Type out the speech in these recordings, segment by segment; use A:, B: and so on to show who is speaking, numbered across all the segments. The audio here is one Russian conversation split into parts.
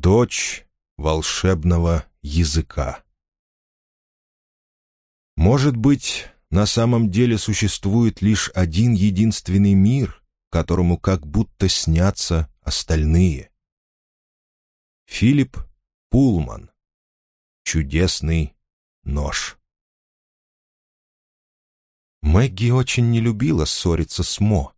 A: Дочь волшебного языка. Может быть, на самом деле существует лишь один единственный мир, которому как будто снятся остальные. Филипп Пулман. Чудесный нож. Мэгги очень не любила ссориться с Мо.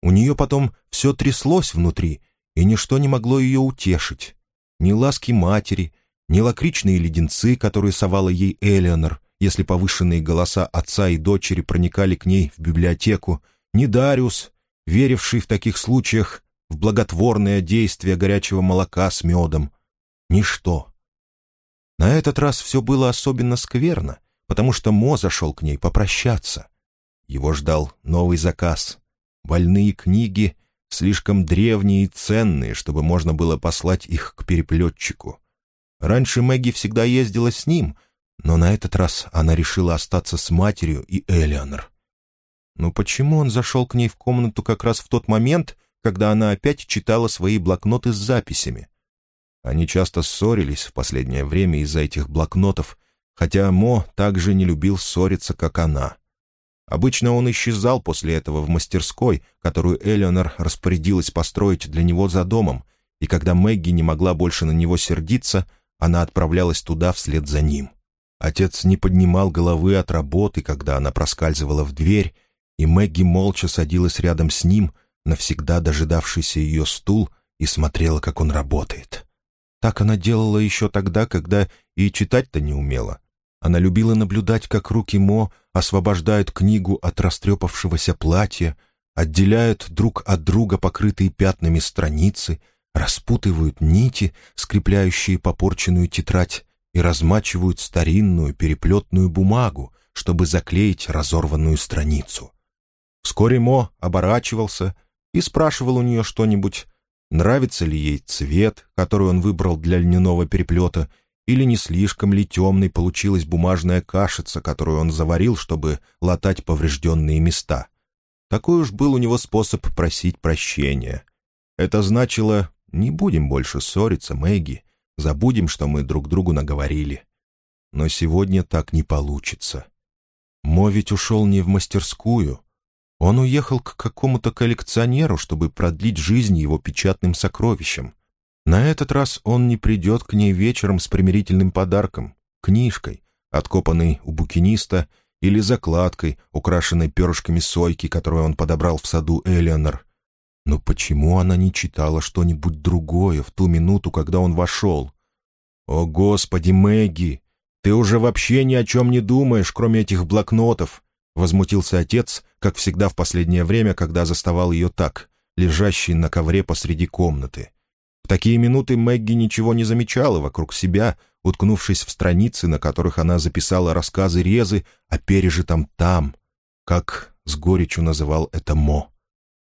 A: У нее потом все тряслось внутри, и ничто не могло ее утешить. Ни ласки матери, ни лакричные леденцы, которые совала ей Элеонор, если повышенные голоса отца и дочери проникали к ней в библиотеку, ни Дариус, веривший в таких случаях в благотворное действие горячего молока с медом. Ничто. На этот раз все было особенно скверно, потому что Мо зашел к ней попрощаться. Его ждал новый заказ. Больные книги — слишком древние и ценные, чтобы можно было послать их к переплетчику. Раньше Мэгги всегда ездила с ним, но на этот раз она решила остаться с матерью и Элеонор. Но почему он зашел к ней в комнату как раз в тот момент, когда она опять читала свои блокноты с записями? Они часто ссорились в последнее время из-за этих блокнотов, хотя Мо также не любил ссориться, как она — Обычно он исчезал после этого в мастерской, которую Элеонор распорядилась построить для него за домом, и когда Мэгги не могла больше на него сердиться, она отправлялась туда вслед за ним. Отец не поднимал головы от работы, когда она проскальзывала в дверь, и Мэгги молча садилась рядом с ним, навсегда дожидавшийся ее стул, и смотрела, как он работает. Так она делала еще тогда, когда и читать-то не умела. Она любила наблюдать, как руки Мо освобождают книгу от растрепавшегося платья, отделяют друг от друга покрытые пятнами страницы, распутывают нити, скрепляющие попорченную тетрадь, и размачивают старинную переплетную бумагу, чтобы заклеить разорванную страницу. Вскоре Мо оборачивался и спрашивал у нее что-нибудь, нравится ли ей цвет, который он выбрал для льняного переплета, или не слишком ли темной получилась бумажная кашица, которую он заварил, чтобы латать поврежденные места. Такой уж был у него способ просить прощения. Это значило «не будем больше ссориться, Мэгги, забудем, что мы друг другу наговорили». Но сегодня так не получится. Мо ведь ушел не в мастерскую. Он уехал к какому-то коллекционеру, чтобы продлить жизнь его печатным сокровищем. На этот раз он не придет к ней вечером с примирительным подарком, книжкой, откопанной у букиниста, или закладкой, украшенной перышками сойки, которую он подобрал в саду Элеонор. Но почему она не читала что-нибудь другое в ту минуту, когда он вошел? «О, Господи, Мэгги! Ты уже вообще ни о чем не думаешь, кроме этих блокнотов!» — возмутился отец, как всегда в последнее время, когда заставал ее так, лежащей на ковре посреди комнаты. В такие минуты Мэгги ничего не замечала вокруг себя, уткнувшись в страницы, на которых она записала рассказы Резы о пережитом там, как с горечью называл это Мо.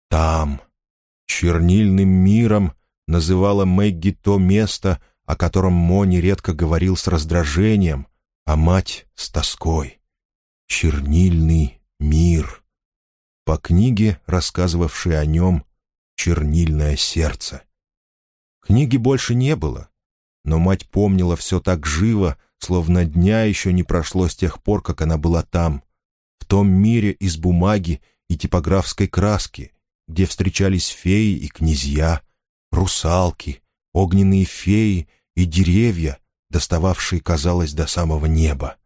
A: Там. Чернильным миром называла Мэгги то место, о котором Мо нередко говорил с раздражением, а мать — с тоской. Чернильный мир. По книге, рассказывавшей о нем «Чернильное сердце». Книги больше не было, но мать помнила все так живо, словно дня еще не прошло с тех пор, как она была там, в том мире из бумаги и типографской краски, где встречались феи и князья, русалки, огненные феи и деревья, достававшие, казалось, до самого неба.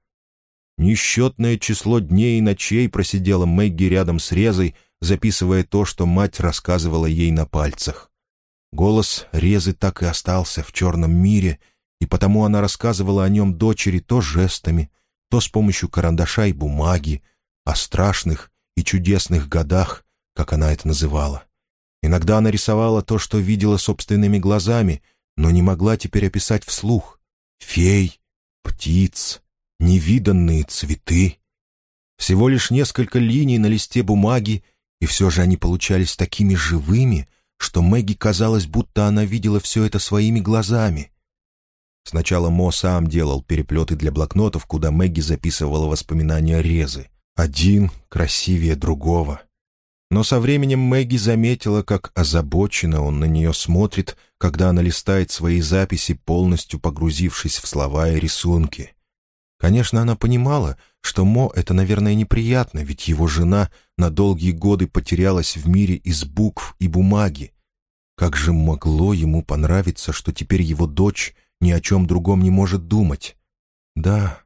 A: Несчетное число дней и ночей просидела Мэгги рядом с Резой, записывая то, что мать рассказывала ей на пальцах. Голос Резы так и остался в черном мире, и потому она рассказывала о нем дочери то жестами, то с помощью карандаша и бумаги, о страшных и чудесных годах, как она это называла. Иногда она рисовала то, что видела собственными глазами, но не могла теперь описать вслух. Фей, птиц, невиданные цветы. Всего лишь несколько линий на листе бумаги, и все же они получались такими живыми — что Мэгги казалось, будто она видела все это своими глазами. Сначала Мо сам делал переплеты для блокнотов, куда Мэгги записывала воспоминания Резы. Один красивее другого. Но со временем Мэгги заметила, как озабоченно он на нее смотрит, когда она листает свои записи, полностью погрузившись в слова и рисунки. Конечно, она понимала, что Мо это, наверное, неприятно, ведь его жена на долгие годы потерялась в мире из букв и бумаги. Как же могло ему понравиться, что теперь его дочь ни о чем другом не может думать? Да,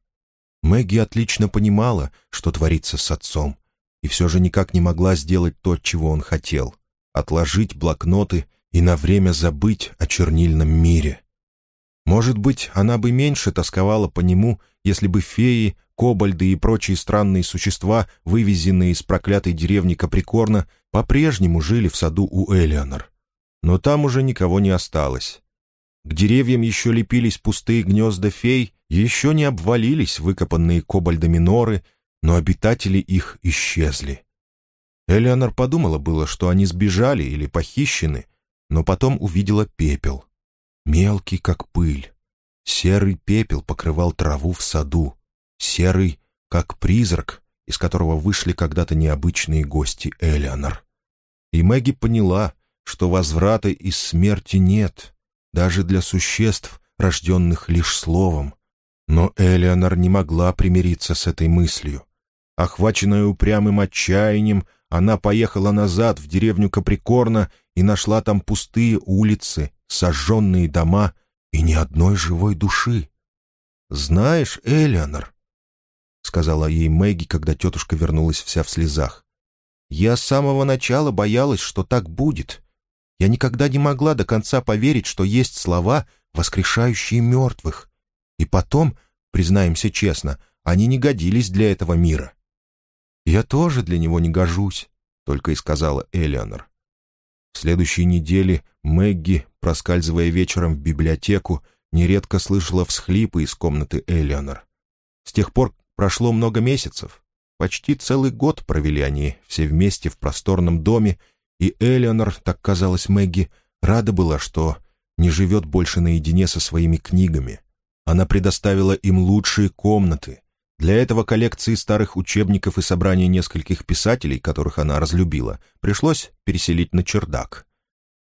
A: Мэгги отлично понимала, что творится с отцом, и все же никак не могла сделать то, чего он хотел — отложить блокноты и на время забыть о чернильном мире. Может быть, она бы меньше тосковала по нему, если бы феи, кобальды и прочие странные существа, вывезенные из проклятой деревни Каприкорна, по-прежнему жили в саду у Элеонор. Но там уже никого не осталось. К деревьям еще лепились пустые гнезда фей, еще не обвалились выкопанные кобальдами норы, но обитатели их исчезли. Элеонор подумала было, что они сбежали или похищены, но потом увидела пепел. Мелкий, как пыль. Серый пепел покрывал траву в саду. Серый, как призрак, из которого вышли когда-то необычные гости Элеонор. И Мэгги поняла, что возврата из смерти нет, даже для существ, рожденных лишь словом. Но Элеонор не могла примириться с этой мыслью. Охваченная упрямым отчаянием, она поехала назад в деревню Каприкорна и нашла там пустые улицы, сожженные дома и ни одной живой души. «Знаешь, Элеонор», — сказала ей Мэгги, когда тетушка вернулась вся в слезах, «я с самого начала боялась, что так будет. Я никогда не могла до конца поверить, что есть слова, воскрешающие мертвых. И потом, признаемся честно, они не годились для этого мира». «Я тоже для него не гожусь», — только и сказала Элеонор. В следующей неделе Мэгги, проскальзывая вечером в библиотеку, нередко слышала всхлипы из комнаты Элеонор. С тех пор прошло много месяцев. Почти целый год провели они все вместе в просторном доме, и Элеонор, так казалось Мэгги, рада была, что не живет больше наедине со своими книгами. Она предоставила им лучшие комнаты. Для этого коллекции старых учебников и собрания нескольких писателей, которых она разлюбила, пришлось переселить на чердак.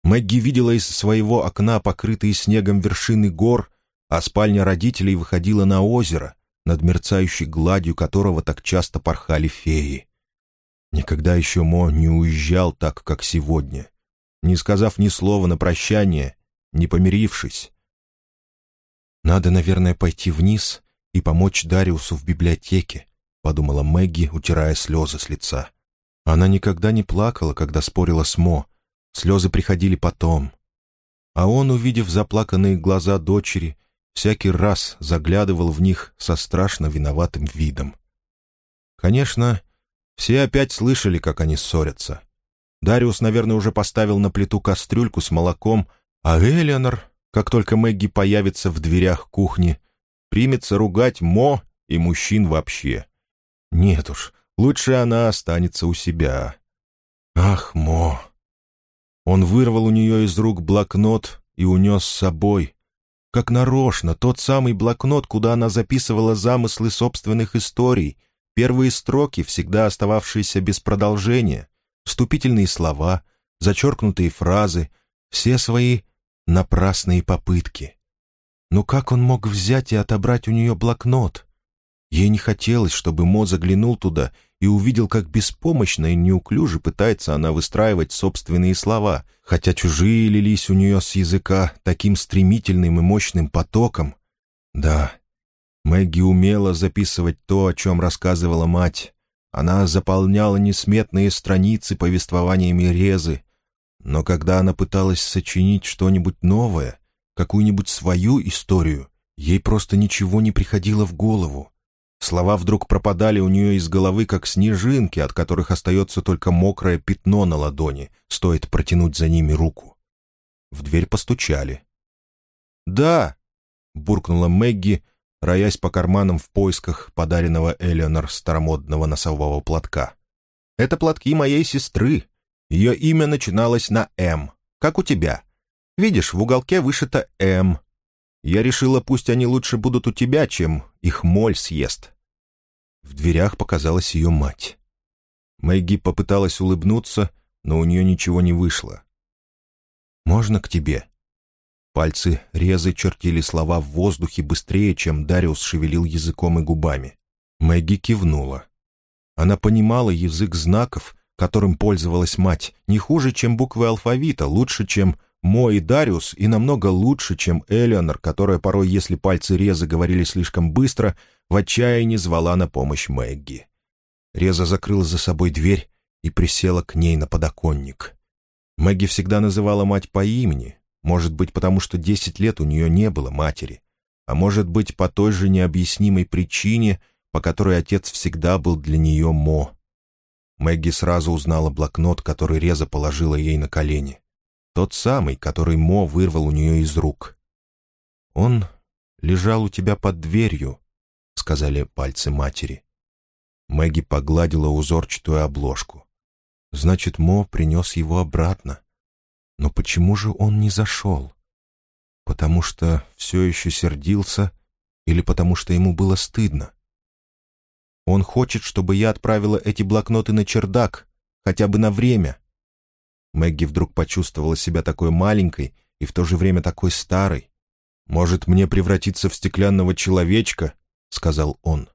A: Мэгги видела из своего окна покрытые снегом вершины гор, а спальня родителей выходила на озеро, над мерцающей гладью которого так часто порхали феи. Никогда еще Мо не уезжал так, как сегодня, не сказав ни слова на прощание, не помирившись. «Надо, наверное, пойти вниз и помочь Дариусу в библиотеке», — подумала Мэгги, утирая слезы с лица. Она никогда не плакала, когда спорила с Мо, Слезы приходили потом. А он, увидев заплаканные глаза дочери, всякий раз заглядывал в них со страшно виноватым видом. Конечно, все опять слышали, как они ссорятся. Дариус, наверное, уже поставил на плиту кастрюльку с молоком, а Элеонор, как только Мэгги появится в дверях кухни, примется ругать Мо и мужчин вообще. Нет уж, лучше она останется у себя. Ах, Мо! Он вырвал у нее из рук блокнот и унес с собой. Как нарочно, тот самый блокнот, куда она записывала замыслы собственных историй, первые строки, всегда остававшиеся без продолжения, вступительные слова, зачеркнутые фразы, все свои напрасные попытки. Но как он мог взять и отобрать у нее блокнот? Ей не хотелось, чтобы Мо заглянул туда и увидел, как беспомощно и неуклюже пытается она выстраивать собственные слова, хотя чужие лились у нее с языка таким стремительным и мощным потоком. Да, Мэгги умела записывать то, о чем рассказывала мать. Она заполняла несметные страницы повествованиями Резы, но когда она пыталась сочинить что-нибудь новое, какую-нибудь свою историю, ей просто ничего не приходило в голову. Слова вдруг пропадали у нее из головы, как снежинки, от которых остается только мокрое пятно на ладони, стоит протянуть за ними руку. В дверь постучали. «Да!» — буркнула Мэгги, роясь по карманам в поисках подаренного Элеонор старомодного носового платка. «Это платки моей сестры. Ее имя начиналось на «М», как у тебя. Видишь, в уголке вышито «М», я решила, пусть они лучше будут у тебя, чем их моль съест». В дверях показалась ее мать. Мэгги попыталась улыбнуться, но у нее ничего не вышло. «Можно к тебе?» Пальцы резы чертили слова в воздухе быстрее, чем Дариус шевелил языком и губами. Мэгги кивнула. Она понимала язык знаков, которым пользовалась мать, не хуже, чем буквы алфавита, лучше, чем Мо и Дариус, и намного лучше, чем Элеонор, которая порой, если пальцы Резы говорили слишком быстро, в отчаянии звала на помощь Мэгги. Реза закрыла за собой дверь и присела к ней на подоконник. Мэгги всегда называла мать по имени, может быть, потому что десять лет у нее не было матери, а может быть, по той же необъяснимой причине, по которой отец всегда был для нее Мо. Мэгги сразу узнала блокнот, который Реза положила ей на колени. Тот самый, который Мо вырвал у нее из рук. «Он лежал у тебя под дверью», — сказали пальцы матери. Мэгги погладила узорчатую обложку. «Значит, Мо принес его обратно. Но почему же он не зашел? Потому что все еще сердился или потому что ему было стыдно? Он хочет, чтобы я отправила эти блокноты на чердак, хотя бы на время. Мэгги вдруг почувствовала себя такой маленькой и в то же время такой старой. «Может, мне превратиться в стеклянного человечка?» — сказал он.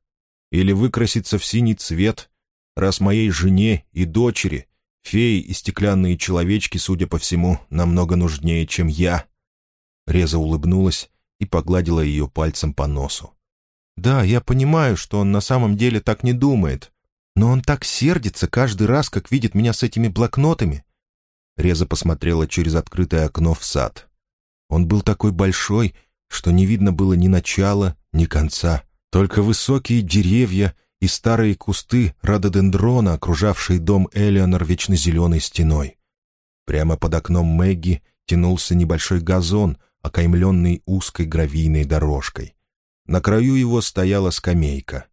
A: «Или выкраситься в синий цвет, раз моей жене и дочери Феи и стеклянные человечки, судя по всему, намного нужнее, чем я». Реза улыбнулась и погладила ее пальцем по носу. «Да, я понимаю, что он на самом деле так не думает, но он так сердится каждый раз, как видит меня с этими блокнотами». Реза посмотрела через открытое окно в сад. Он был такой большой, что не видно было ни начала, ни конца, только высокие деревья и старые кусты рододендрона, окружавшие дом Элеонор вечно зеленой стеной. Прямо под окном Мэгги тянулся небольшой газон, окаймленный узкой гравийной дорожкой. На краю его стояла скамейка.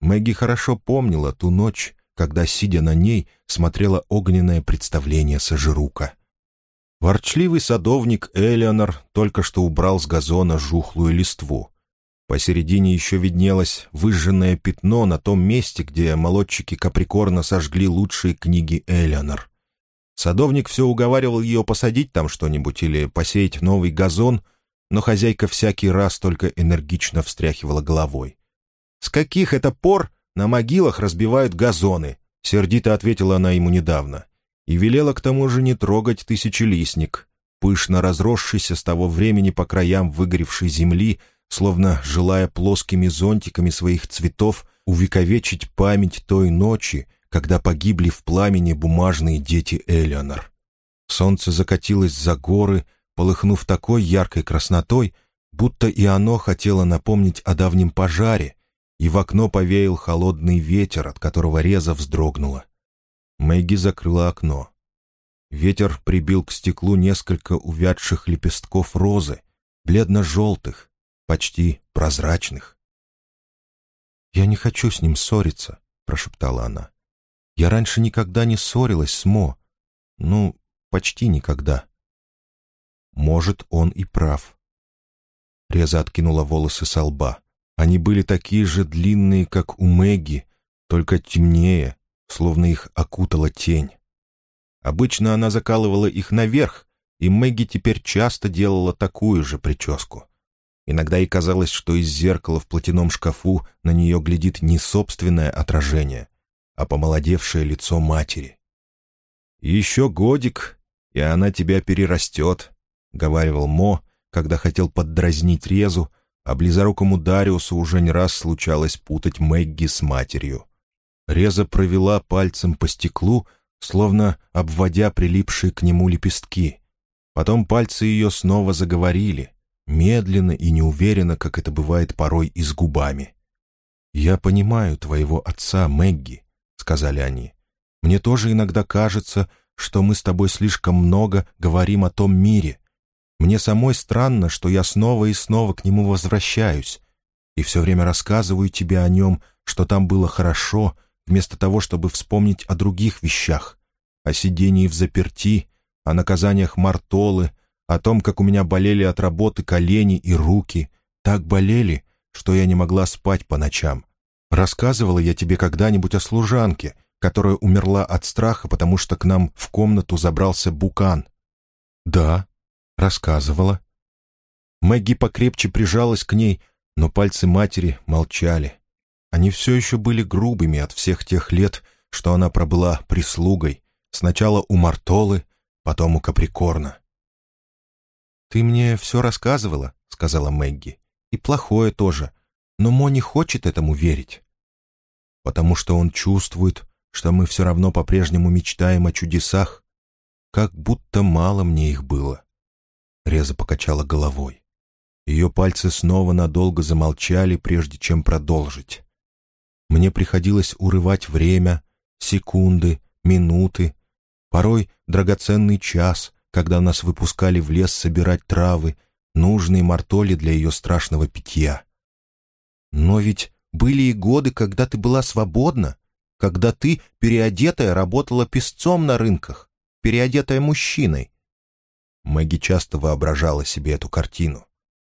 A: Мэгги хорошо помнила ту ночь, когда, сидя на ней, смотрела огненное представление Сажирука. Ворчливый садовник Элеонор только что убрал с газона жухлую листву. Посередине еще виднелось выжженное пятно на том месте, где молодчики Каприкорна сожгли лучшие книги Элеонор. Садовник все уговаривал ее посадить там что-нибудь или посеять новый газон, но хозяйка всякий раз только энергично встряхивала головой. «С каких это пор на могилах разбивают газоны?» — сердито ответила она ему недавно. И велела к тому же не трогать тысячелистник, пышно разросшийся с того времени по краям выгоревшей земли — словно желая плоскими зонтиками своих цветов увековечить память той ночи, когда погибли в пламени бумажные дети Элеонор. Солнце закатилось за горы, полыхнув такой яркой краснотой, будто и оно хотело напомнить о давнем пожаре, и в окно повеял холодный ветер, от которого реза вздрогнула. Мэгги закрыла окно. Ветер прибил к стеклу несколько увядших лепестков розы, бледно-желтых, почти прозрачных. «Я не хочу с ним ссориться», — прошептала она. «Я раньше никогда не ссорилась с Мо. Ну, почти никогда». «Может, он и прав». Реза откинула волосы со лба. Они были такие же длинные, как у Мэгги, только темнее, словно их окутала тень. Обычно она закалывала их наверх, и Мэгги теперь часто делала такую же прическу. Иногда ей казалось, что из зеркала в платяном шкафу на нее глядит не собственное отражение, а помолодевшее лицо матери. «Еще годик, и она тебя перерастет», — говаривал Мо, когда хотел поддразнить Резу, а близорукому Дариусу уже не раз случалось путать Мэгги с матерью. Реза провела пальцем по стеклу, словно обводя прилипшие к нему лепестки. Потом пальцы ее снова заговорили медленно и неуверенно, как это бывает порой и с губами. «Я понимаю твоего отца, Мэгги», — сказали они. «Мне тоже иногда кажется, что мы с тобой слишком много говорим о том мире. Мне самой странно, что я снова и снова к нему возвращаюсь и все время рассказываю тебе о нем, что там было хорошо, вместо того, чтобы вспомнить о других вещах, о сидении в заперти, о наказаниях Мартолы, о том, как у меня болели от работы колени и руки, так болели, что я не могла спать по ночам. Рассказывала я тебе когда-нибудь о служанке, которая умерла от страха, потому что к нам в комнату забрался Букан?» «Да», — рассказывала. Мэгги покрепче прижалась к ней, но пальцы матери молчали. Они все еще были грубыми от всех тех лет, что она пробыла прислугой, сначала у Мартолы, потом у Каприкорна. «Ты мне все рассказывала», — сказала Мэгги, — «и плохое тоже, но Мо не хочет этому верить». «Потому что он чувствует, что мы все равно по-прежнему мечтаем о чудесах, как будто мало мне их было». Реза покачала головой. Ее пальцы снова надолго замолчали, прежде чем продолжить. Мне приходилось урывать время, секунды, минуты, порой драгоценный час, когда нас выпускали в лес собирать травы, нужные мартоли для ее страшного питья. Но ведь были и годы, когда ты была свободна, когда ты, переодетая, работала песцом на рынках, переодетая мужчиной. Мэгги часто воображала себе эту картину.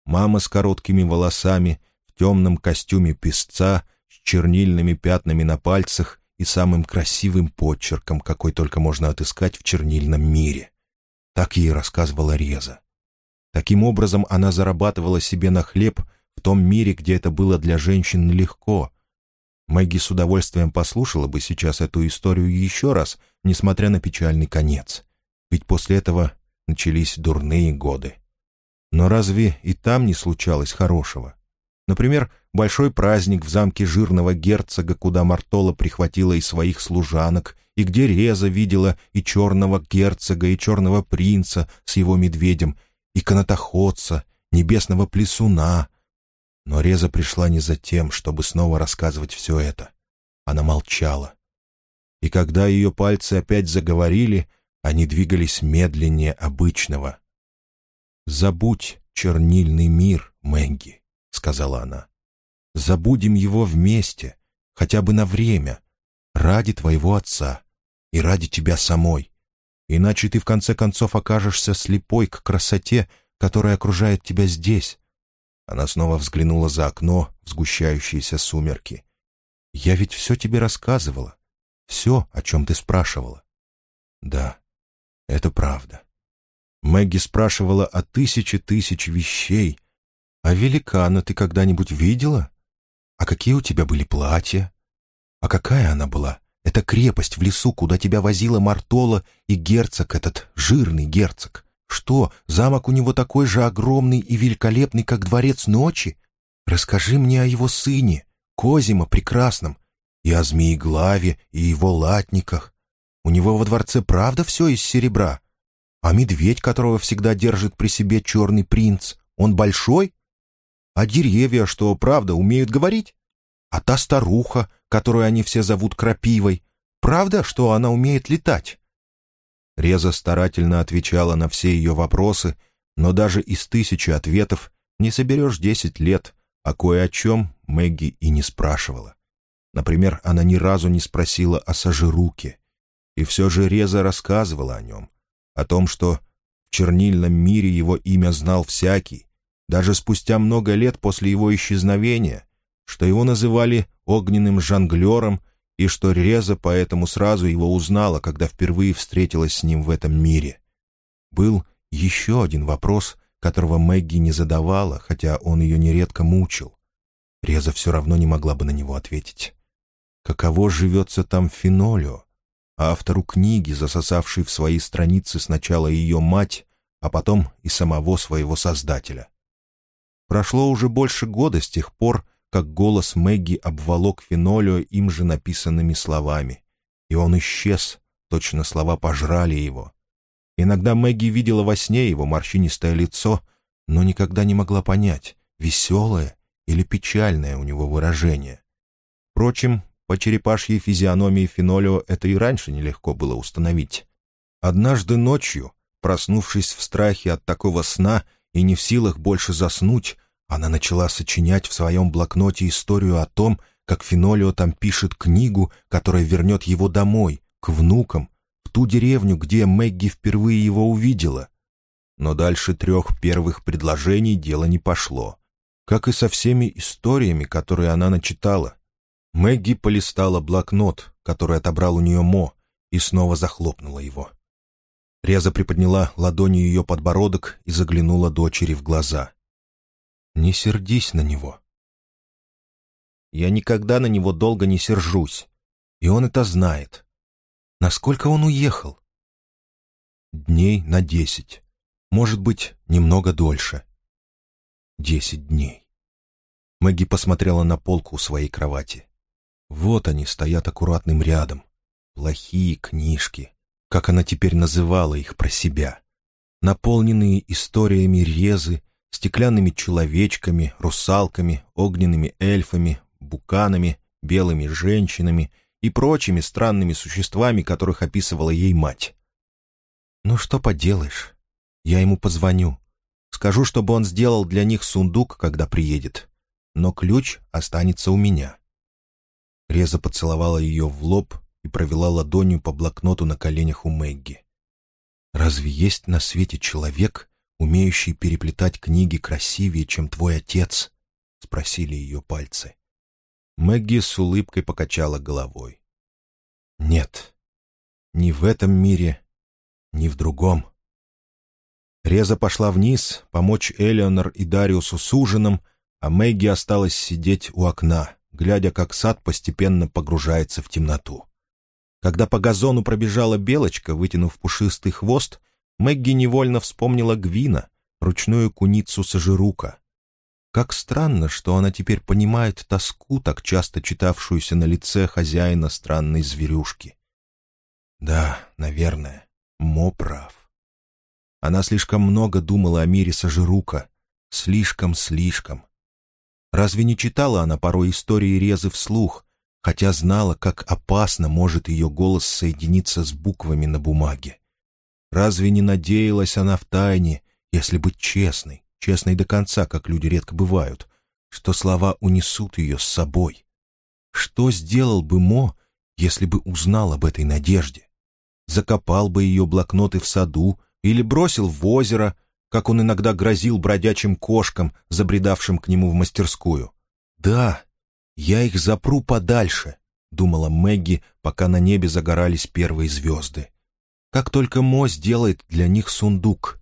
A: Мама с короткими волосами, в темном костюме песца, с чернильными пятнами на пальцах и самым красивым почерком, какой только можно отыскать в чернильном мире. Так ей рассказывала Реза. Таким образом, она зарабатывала себе на хлеб в том мире, где это было для женщин нелегко. Мэгги с удовольствием послушала бы сейчас эту историю еще раз, несмотря на печальный конец. Ведь после этого начались дурные годы. Но разве и там не случалось хорошего? Например, большой праздник в замке жирного герцога, куда Мартола прихватила и своих служанок, и где Реза видела и черного герцога, и черного принца с его медведем, и канатоходца, небесного плесуна. Но Реза пришла не за тем, чтобы снова рассказывать все это. Она молчала. И когда ее пальцы опять заговорили, они двигались медленнее обычного. «Забудь чернильный мир, Мэнги», — сказала она. «Забудем его вместе, хотя бы на время, ради твоего отца и ради тебя самой. Иначе ты в конце концов окажешься слепой к красоте, которая окружает тебя здесь». Она снова взглянула за окно в сгущающиеся сумерки. «Я ведь все тебе рассказывала. Все, о чем ты спрашивала». «Да, это правда. Мэгги спрашивала о тысяче тысяч вещей. «А великана ты когда-нибудь видела? А какие у тебя были платья? А какая она была? Это крепость в лесу, куда тебя возила Мартола и герцог этот, жирный герцог. Что, замок у него такой же огромный и великолепный, как дворец ночи? Расскажи мне о его сыне, Козима прекрасном, и о Змееглаве, и его латниках. У него во дворце правда все из серебра?» А медведь, которого всегда держит при себе черный принц, он большой? А деревья, что правда, умеют говорить? А та старуха, которую они все зовут Крапивой, правда, что она умеет летать?» Реза старательно отвечала на все ее вопросы, но даже из тысячи ответов не соберешь десять лет, а кое о чем Мэгги и не спрашивала. Например, она ни разу не спросила о Сажируке. И все же Реза рассказывала о нем, о том, что в чернильном мире его имя знал всякий, даже спустя много лет после его исчезновения, что его называли огненным жонглером и что Реза поэтому сразу его узнала, когда впервые встретилась с ним в этом мире. Был еще один вопрос, которого Мэгги не задавала, хотя он ее нередко мучил. Реза все равно не могла бы на него ответить. Каково живется там Фенолио? А автору книги, засосавшей в свои страницы сначала ее мать, а потом и самого своего создателя. Прошло уже больше года с тех пор, как голос Мэгги обволок Фенолио им же написанными словами, и он исчез, точно слова пожрали его. Иногда Мэгги видела во сне его морщинистое лицо, но никогда не могла понять, веселое или печальное у него выражение. Впрочем, по черепашьей физиономии Фенолио это и раньше нелегко было установить. Однажды ночью, проснувшись в страхе от такого сна и не в силах больше заснуть, она начала сочинять в своем блокноте историю о том, как Фенолио там пишет книгу, которая вернет его домой, к внукам, в ту деревню, где Мэгги впервые его увидела. Но дальше трех первых предложений дело не пошло. Как и со всеми историями, которые она начитала. Мэгги полистала блокнот, который отобрал у нее Мо, и снова захлопнула его. Реза приподняла ладонью ее подбородок и заглянула дочери в глаза. «Не сердись на него». «Я никогда на него долго не сержусь, и он это знает. Насколько он уехал?» «Дней на десять. Может быть, немного дольше». «Десять дней». Мэгги посмотрела на полку у своей кровати. Вот они стоят аккуратным рядом. Плохие книжки, как она теперь называла их про себя. Наполненные историями резы, стеклянными человечками, русалками, огненными эльфами, буканами, белыми женщинами и прочими странными существами, которых описывала ей мать. «Ну что поделаешь? Я ему позвоню. Скажу, чтобы он сделал для них сундук, когда приедет. Но ключ останется у меня». Реза поцеловала ее в лоб и провела ладонью по блокноту на коленях у Мэгги. «Разве есть на свете человек, умеющий переплетать книги красивее, чем твой отец?» — спросили ее пальцы. Мэгги с улыбкой покачала головой. «Нет, ни в этом мире, ни в другом». Реза пошла вниз, помочь Элеонор и Дариусу с ужином, а Мэгги осталась сидеть у окна, глядя, как сад постепенно погружается в темноту. Когда по газону пробежала белочка, вытянув пушистый хвост, Мэгги невольно вспомнила Гвина, ручную куницу Сажирука. Как странно, что она теперь понимает тоску, так часто читавшуюся на лице хозяина странной зверюшки. Да, наверное, Мо прав. Она слишком много думала о мире Сажирука. Слишком-слишком. Разве не читала она порой истории Резы вслух, хотя знала, как опасно может ее голос соединиться с буквами на бумаге? Разве не надеялась она в тайне, если быть честной, честной до конца, как люди редко бывают, что слова унесут ее с собой? Что сделал бы Мо, если бы узнал об этой надежде? Закопал бы ее блокноты в саду или бросил в озеро, как он иногда грозил бродячим кошкам, забредавшим к нему в мастерскую. «Да, я их запру подальше», — думала Мэгги, пока на небе загорались первые звезды. «Как только Мо сделает для них сундук».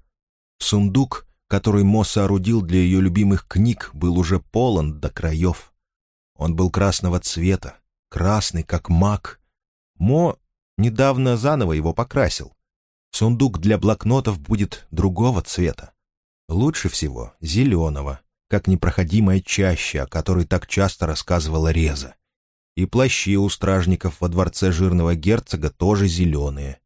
A: Сундук, который Мо соорудил для ее любимых книг, был уже полон до краев. Он был красного цвета, красный, как мак. Мо недавно заново его покрасил. Сундук для блокнотов будет другого цвета. Лучше всего зеленого, как непроходимая чаща, о которой так часто рассказывала Реза. И плащи у стражников во дворце жирного герцога тоже зеленые.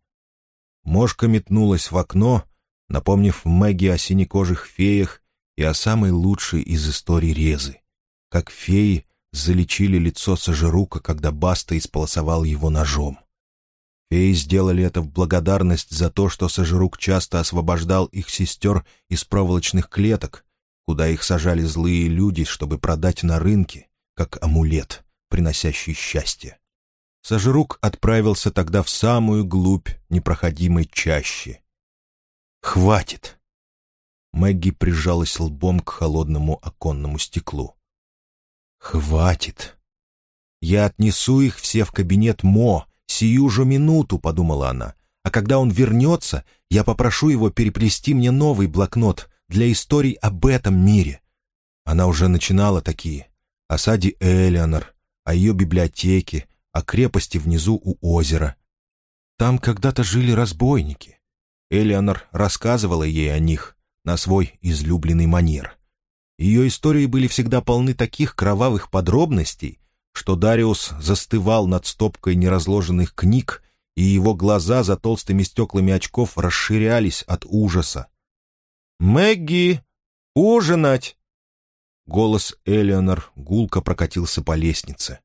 A: Мошка метнулась в окно, напомнив Мэгги о синекожих феях и о самой лучшей из историй Резы. Как феи залечили лицо Сажирука, когда Баста исполосовал его ножом. Феи сделали это в благодарность за то, что Сажирук часто освобождал их сестер из проволочных клеток, куда их сажали злые люди, чтобы продать на рынке, как амулет, приносящий счастье. Сажирук отправился тогда в самую глубь непроходимой чащи. «Хватит!» Мэгги прижалась лбом к холодному оконному стеклу. «Хватит! Я отнесу их все в кабинет Мо, «Сию же минуту», — подумала она, «а когда он вернется, я попрошу его переплести мне новый блокнот для историй об этом мире». Она уже начинала такие. О саде Элеонор, о ее библиотеке, о крепости внизу у озера. Там когда-то жили разбойники. Элеонор рассказывала ей о них на свой излюбленный манер. Ее истории были всегда полны таких кровавых подробностей, что Дариус застывал над стопкой неразложенных книг, и его глаза за толстыми стеклами очков расширялись от ужаса. «Мэгги! Ужинать!» Голос Элеонор гулко прокатился по лестнице.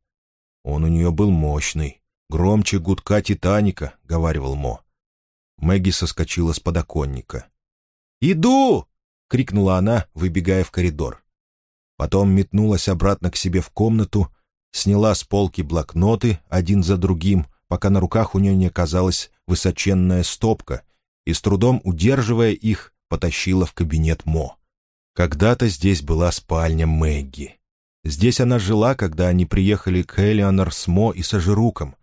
A: Он у нее был мощный, громче гудка «Титаника», — говаривал Мо. Мэгги соскочила с подоконника. «Иду!» — крикнула она, выбегая в коридор. Потом метнулась обратно к себе в комнату сняла с полки блокноты один за другим, пока на руках у нее не оказалась высоченная стопка, и с трудом удерживая их, потащила в кабинет Мо. Когда-то здесь была спальня Мэгги. Здесь она жила, когда они приехали к Элеонор с Мо и Сажируком,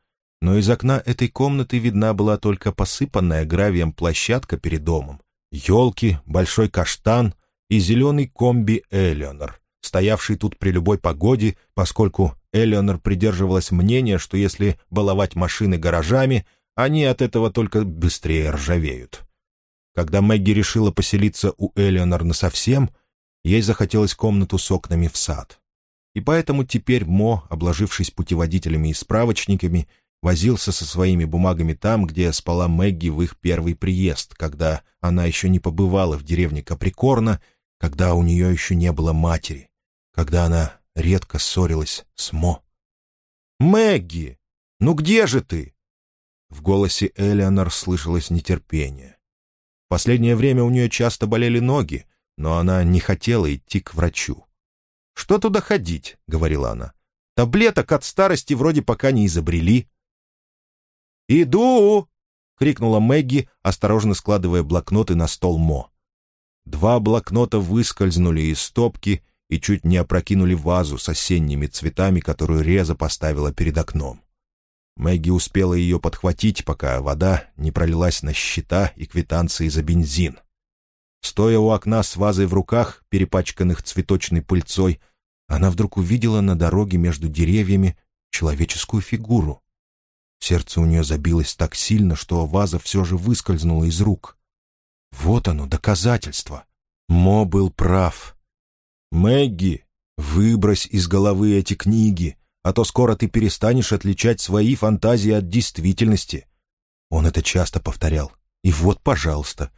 A: но из окна этой комнаты видна была только посыпанная гравием площадка перед домом, елки, большой каштан и зеленый комби Элеонор, стоявший тут при любой погоде, поскольку Элеонор придерживалась мнения, что если баловать машины гаражами, они от этого только быстрее ржавеют. Когда Мэгги решила поселиться у Элеонор насовсем, ей захотелось комнату с окнами в сад. И поэтому теперь Мо, обложившись путеводителями и справочниками, возился со своими бумагами там, где спала Мэгги в их первый приезд, когда она еще не побывала в деревне Каприкорна, когда у нее еще не было матери, когда она редко ссорилась с Мо. «Мэгги, ну где же ты?» В голосе Элеонор слышалось нетерпение. Последнее время у нее часто болели ноги, но она не хотела идти к врачу. «Что туда ходить?» — говорила она. «Таблеток от старости вроде пока не изобрели». «Иду!» — крикнула Мэгги, осторожно складывая блокноты на стол Мо. Два блокнота выскользнули из стопки и чуть не опрокинули вазу с осенними цветами, которую Реза поставила перед окном. Мэгги успела ее подхватить, пока вода не пролилась на счета и квитанции за бензин. Стоя у окна с вазой в руках, перепачканных цветочной пыльцой, она вдруг увидела на дороге между деревьями человеческую фигуру. Сердце у нее забилось так сильно, что ваза все же выскользнула из рук. Вот оно, доказательство. Мо был прав. «Мэгги, выбрось из головы эти книги, а то скоро ты перестанешь отличать свои фантазии от действительности». Он это часто повторял. И вот, пожалуйста,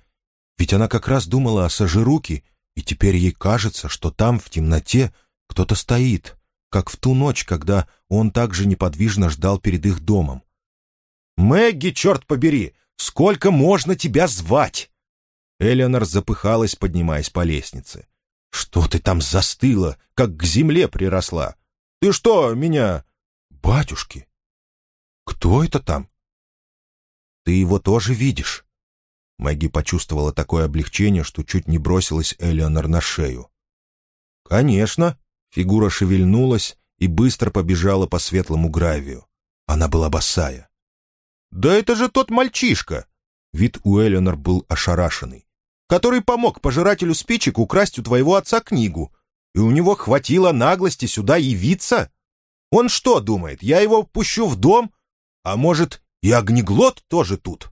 A: ведь она как раз думала о Сажируке, и теперь ей кажется, что там, в темноте, кто-то стоит, как в ту ночь, когда он также неподвижно ждал перед их домом. «Мэгги, черт побери, сколько можно тебя звать?» Элеонор запыхалась, поднимаясь по лестнице. «Что ты там застыла, как к земле приросла? Ты что, меня...» «Батюшки! Кто это там?» «Ты его тоже видишь?» Мэгги почувствовала такое облегчение, что чуть не бросилась Элеонор на шею. «Конечно!» — фигура шевельнулась и быстро побежала по светлому гравию. Она была босая. «Да это же тот мальчишка!» Вид у Элеонор был ошарашенный. «Который помог пожирателю спичек украсть у твоего отца книгу. И у него хватило наглости сюда явиться? Он что думает, я его пущу в дом? А может, и огнеглот тоже тут?»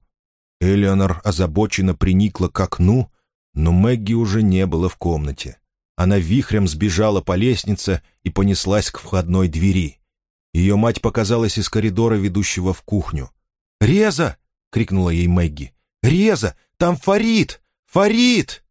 A: Элеонор озабоченно приникла к окну, но Мэгги уже не было в комнате. Она вихрем сбежала по лестнице и понеслась к входной двери. Ее мать показалась из коридора, ведущего в кухню. «Реза!» — крикнула ей Мэгги. «Реза! Там Фарид! Фарид!»